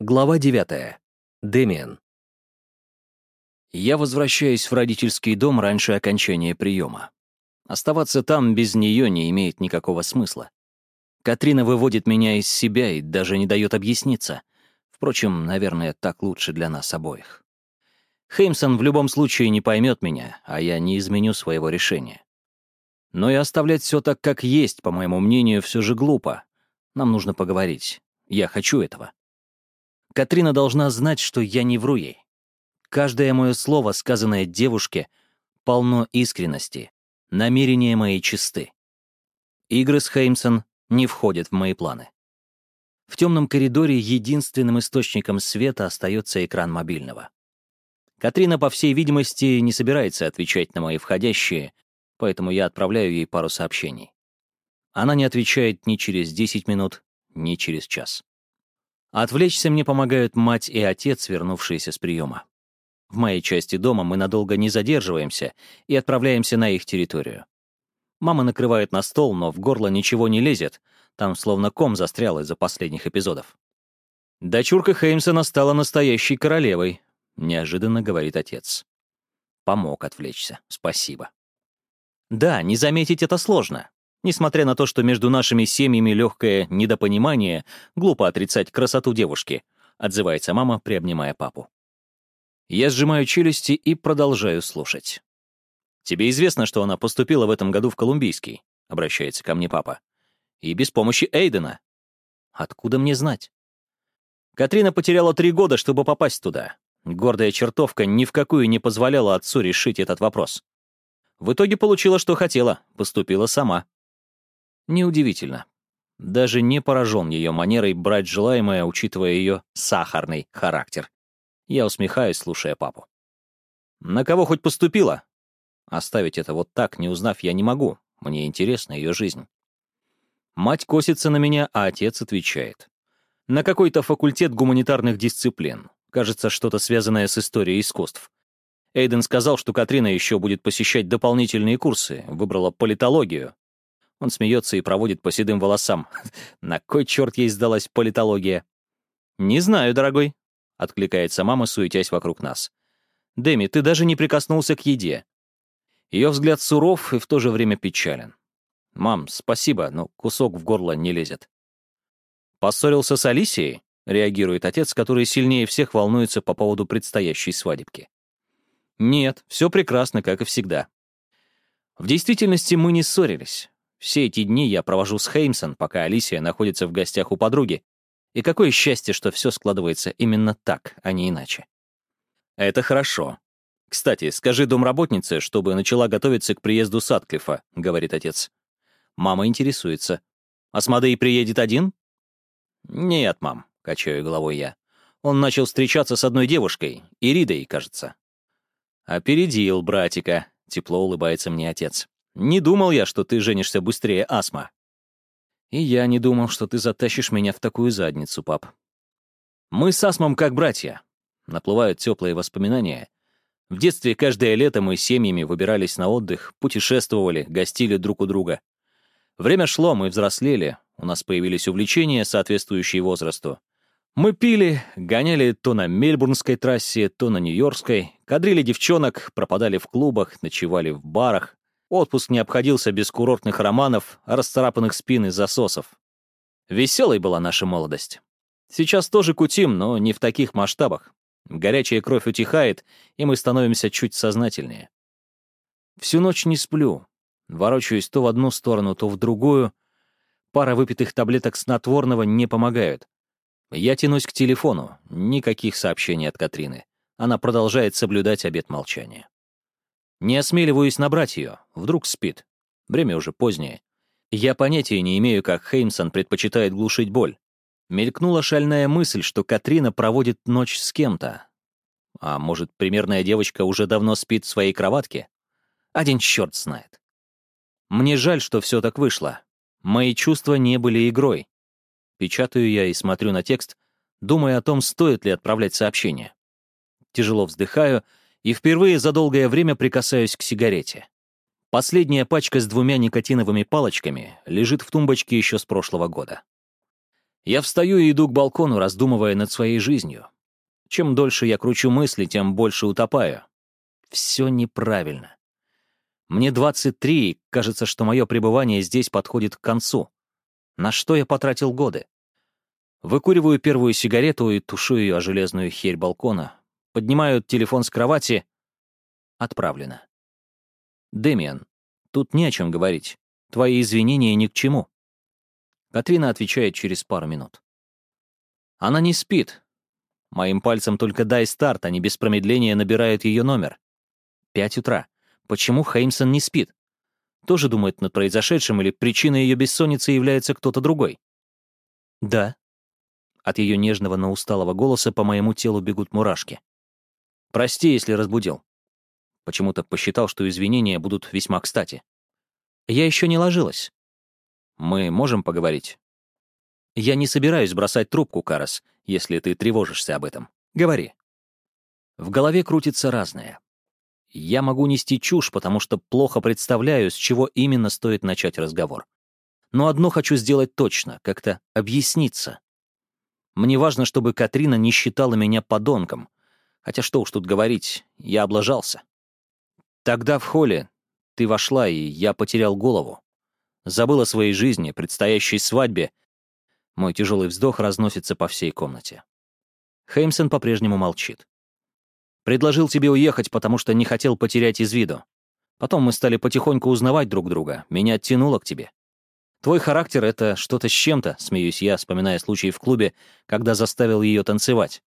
Глава 9. Дэмиан. Я возвращаюсь в родительский дом раньше окончания приема. Оставаться там без нее не имеет никакого смысла. Катрина выводит меня из себя и даже не дает объясниться. Впрочем, наверное, так лучше для нас обоих. Хеймсон в любом случае не поймет меня, а я не изменю своего решения. Но и оставлять все так, как есть, по моему мнению, все же глупо. Нам нужно поговорить. Я хочу этого. Катрина должна знать, что я не вру ей. Каждое мое слово, сказанное девушке, полно искренности, намерения мои чисты. Игры с Хеймсон не входят в мои планы. В темном коридоре единственным источником света остается экран мобильного. Катрина, по всей видимости, не собирается отвечать на мои входящие, поэтому я отправляю ей пару сообщений. Она не отвечает ни через 10 минут, ни через час. Отвлечься мне помогают мать и отец, вернувшиеся с приема. В моей части дома мы надолго не задерживаемся и отправляемся на их территорию. Мама накрывает на стол, но в горло ничего не лезет, там словно ком застрял из-за последних эпизодов. «Дочурка Хеймсона стала настоящей королевой», — неожиданно говорит отец. Помог отвлечься, спасибо. Да, не заметить это сложно. Несмотря на то, что между нашими семьями легкое недопонимание, глупо отрицать красоту девушки, отзывается мама, приобнимая папу. Я сжимаю челюсти и продолжаю слушать. «Тебе известно, что она поступила в этом году в Колумбийский?» — обращается ко мне папа. «И без помощи Эйдена». «Откуда мне знать?» Катрина потеряла три года, чтобы попасть туда. Гордая чертовка ни в какую не позволяла отцу решить этот вопрос. В итоге получила, что хотела, поступила сама. Неудивительно. Даже не поражен ее манерой брать желаемое, учитывая ее сахарный характер. Я усмехаюсь, слушая папу. «На кого хоть поступила?» Оставить это вот так, не узнав, я не могу. Мне интересна ее жизнь. Мать косится на меня, а отец отвечает. На какой-то факультет гуманитарных дисциплин. Кажется, что-то связанное с историей искусств. Эйден сказал, что Катрина еще будет посещать дополнительные курсы, выбрала политологию. Он смеется и проводит по седым волосам. На кой черт ей сдалась политология? «Не знаю, дорогой», — откликается мама, суетясь вокруг нас. «Дэми, ты даже не прикоснулся к еде». Ее взгляд суров и в то же время печален. «Мам, спасибо, но кусок в горло не лезет». «Поссорился с Алисией?» — реагирует отец, который сильнее всех волнуется по поводу предстоящей свадебки. «Нет, все прекрасно, как и всегда». В действительности мы не ссорились. Все эти дни я провожу с Хеймсон, пока Алисия находится в гостях у подруги. И какое счастье, что все складывается именно так, а не иначе. Это хорошо. Кстати, скажи домработнице, чтобы начала готовиться к приезду Садклифа, говорит отец. Мама интересуется. Асмодей приедет один? Нет, мам, качаю головой я. Он начал встречаться с одной девушкой, Иридой, кажется. Опередил братика, тепло улыбается мне отец. Не думал я, что ты женишься быстрее Асма. И я не думал, что ты затащишь меня в такую задницу, пап. Мы с Асмом как братья. Наплывают теплые воспоминания. В детстве каждое лето мы семьями выбирались на отдых, путешествовали, гостили друг у друга. Время шло, мы взрослели, у нас появились увлечения, соответствующие возрасту. Мы пили, гоняли то на Мельбурнской трассе, то на Нью-Йоркской, кадрили девчонок, пропадали в клубах, ночевали в барах, Отпуск не обходился без курортных романов, расцарапанных спин и засосов. Веселой была наша молодость. Сейчас тоже кутим, но не в таких масштабах. Горячая кровь утихает, и мы становимся чуть сознательнее. Всю ночь не сплю. Ворочаюсь то в одну сторону, то в другую. Пара выпитых таблеток снотворного не помогают. Я тянусь к телефону. Никаких сообщений от Катрины. Она продолжает соблюдать обет молчания. Не осмеливаюсь набрать ее, вдруг спит. Время уже позднее. Я понятия не имею, как Хеймсон предпочитает глушить боль. Мелькнула шальная мысль, что Катрина проводит ночь с кем-то. А может, примерная девочка уже давно спит в своей кроватке? Один черт знает. Мне жаль, что все так вышло. Мои чувства не были игрой. Печатаю я и смотрю на текст, думая о том, стоит ли отправлять сообщение. Тяжело вздыхаю — и впервые за долгое время прикасаюсь к сигарете. Последняя пачка с двумя никотиновыми палочками лежит в тумбочке еще с прошлого года. Я встаю и иду к балкону, раздумывая над своей жизнью. Чем дольше я кручу мысли, тем больше утопаю. Все неправильно. Мне 23, и кажется, что мое пребывание здесь подходит к концу. На что я потратил годы? Выкуриваю первую сигарету и тушу ее о железную херь балкона. Поднимаю телефон с кровати. Отправлено. Дэмиан, тут не о чем говорить. Твои извинения ни к чему. Катрина отвечает через пару минут. Она не спит. Моим пальцем только дай старт, они без промедления набирают ее номер. Пять утра. Почему Хеймсон не спит? Тоже думает над произошедшим или причиной ее бессонницы является кто-то другой? Да. От ее нежного, но усталого голоса по моему телу бегут мурашки. Прости, если разбудил. Почему-то посчитал, что извинения будут весьма кстати. Я еще не ложилась. Мы можем поговорить? Я не собираюсь бросать трубку, Карас, если ты тревожишься об этом. Говори. В голове крутится разное. Я могу нести чушь, потому что плохо представляю, с чего именно стоит начать разговор. Но одно хочу сделать точно, как-то объясниться. Мне важно, чтобы Катрина не считала меня подонком. Хотя что уж тут говорить, я облажался. Тогда в холле ты вошла, и я потерял голову. Забыл о своей жизни, предстоящей свадьбе. Мой тяжелый вздох разносится по всей комнате. Хеймсон по-прежнему молчит. Предложил тебе уехать, потому что не хотел потерять из виду. Потом мы стали потихоньку узнавать друг друга. Меня тянуло к тебе. Твой характер — это что-то с чем-то, смеюсь я, вспоминая случай в клубе, когда заставил ее танцевать.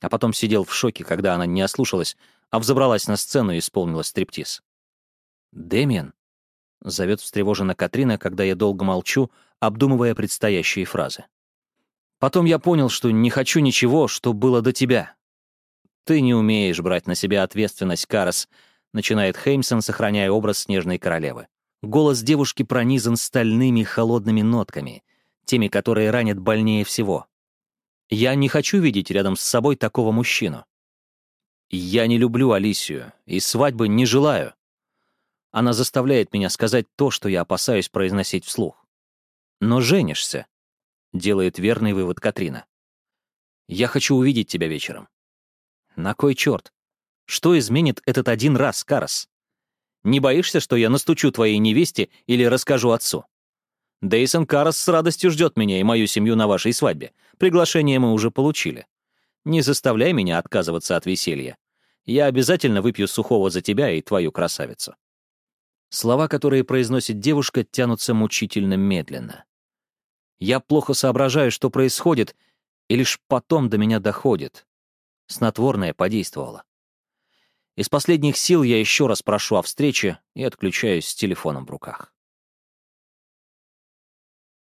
А потом сидел в шоке, когда она не ослушалась, а взобралась на сцену и исполнила стриптиз. «Дэмиан?» — зовет встревоженно Катрина, когда я долго молчу, обдумывая предстоящие фразы. Потом я понял, что не хочу ничего, что было до тебя. Ты не умеешь брать на себя ответственность, Карас, начинает Хеймсон, сохраняя образ снежной королевы. Голос девушки пронизан стальными холодными нотками, теми, которые ранят больнее всего. Я не хочу видеть рядом с собой такого мужчину. Я не люблю Алисию и свадьбы не желаю. Она заставляет меня сказать то, что я опасаюсь произносить вслух. «Но женишься», — делает верный вывод Катрина. «Я хочу увидеть тебя вечером». «На кой черт? Что изменит этот один раз, Карас? Не боишься, что я настучу твоей невесте или расскажу отцу? Дейсон Карас с радостью ждет меня и мою семью на вашей свадьбе. Приглашение мы уже получили. Не заставляй меня отказываться от веселья. Я обязательно выпью сухого за тебя и твою красавицу». Слова, которые произносит девушка, тянутся мучительно медленно. Я плохо соображаю, что происходит, и лишь потом до меня доходит. Снотворное подействовало. Из последних сил я еще раз прошу о встрече и отключаюсь с телефоном в руках.